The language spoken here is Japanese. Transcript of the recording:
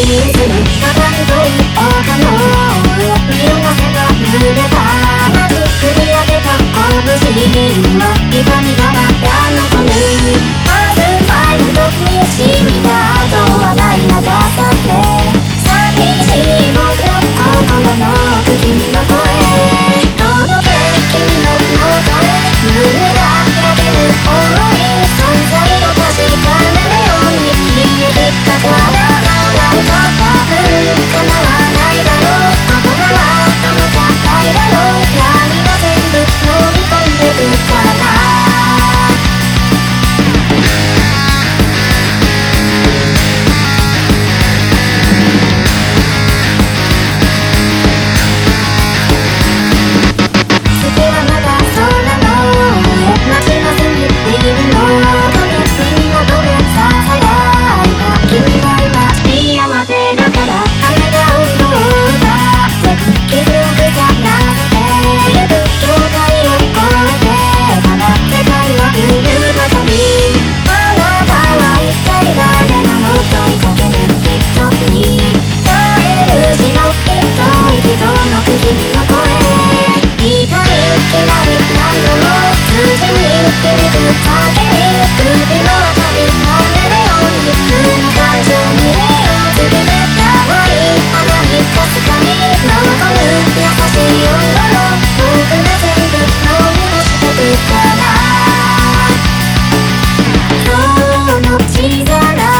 リズムがないといいおかも gonna